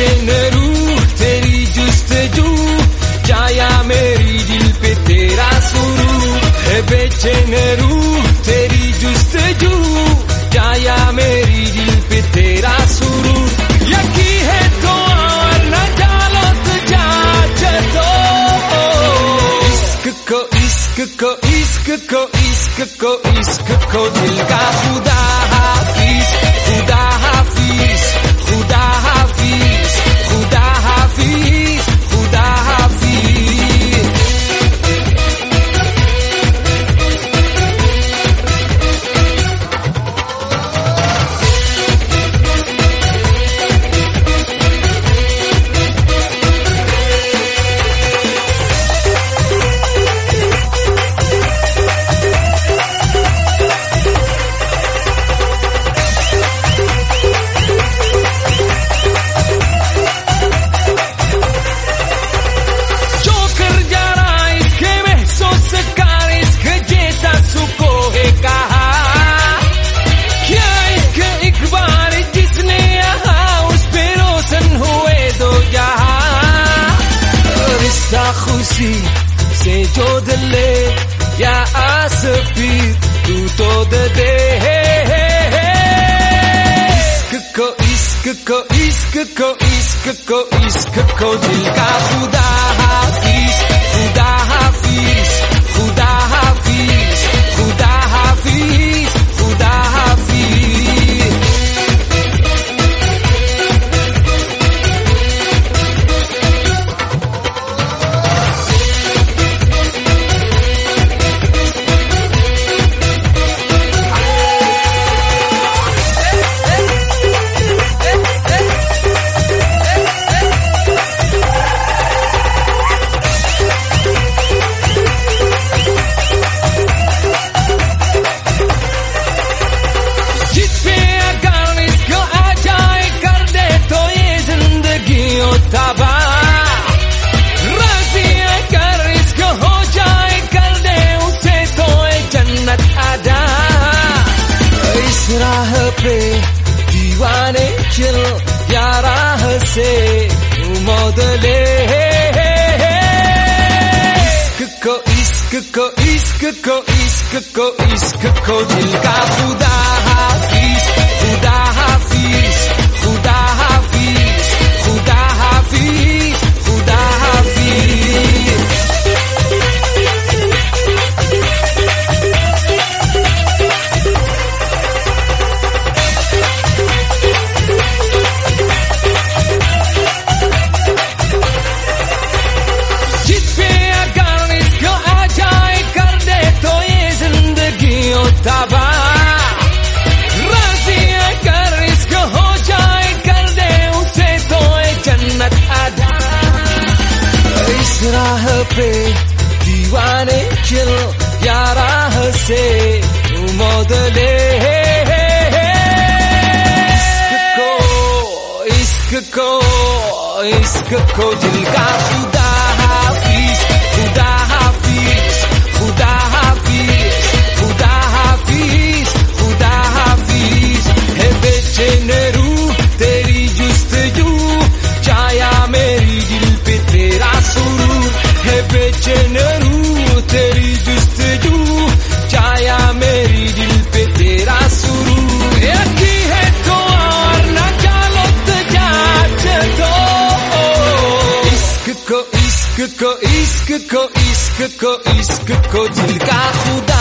बेचैन रू तेरी जू, जाया मेरी दिल पे तेरा सुरू। है बेचैन रूह तेरी जू, जाया मेरी दिल पे तेरा सुरू। यकी है तो न डालो इश्क को इश्क को इश्क को इश्क को इश्क को दिल का खुदा। खुशी से जो दिले या आस भी तू तो दे दे इश्क को इश्क को इश्क को इश्क को इश्क को दिल का खुदा हाफिज जाए, कर उसे तो जन्नत अदा। राह पे दीवाने चल राह से मौत ले। को इश्क को इश्क को इश्क को इश्क को दिल का खुदा पे दीवाने चल या राह से तू मौत ले इश्क को इश्क को इश्क को, दिल का खुदा को इश्क को इश्क को इश्क को इश्क को दिल का खुदा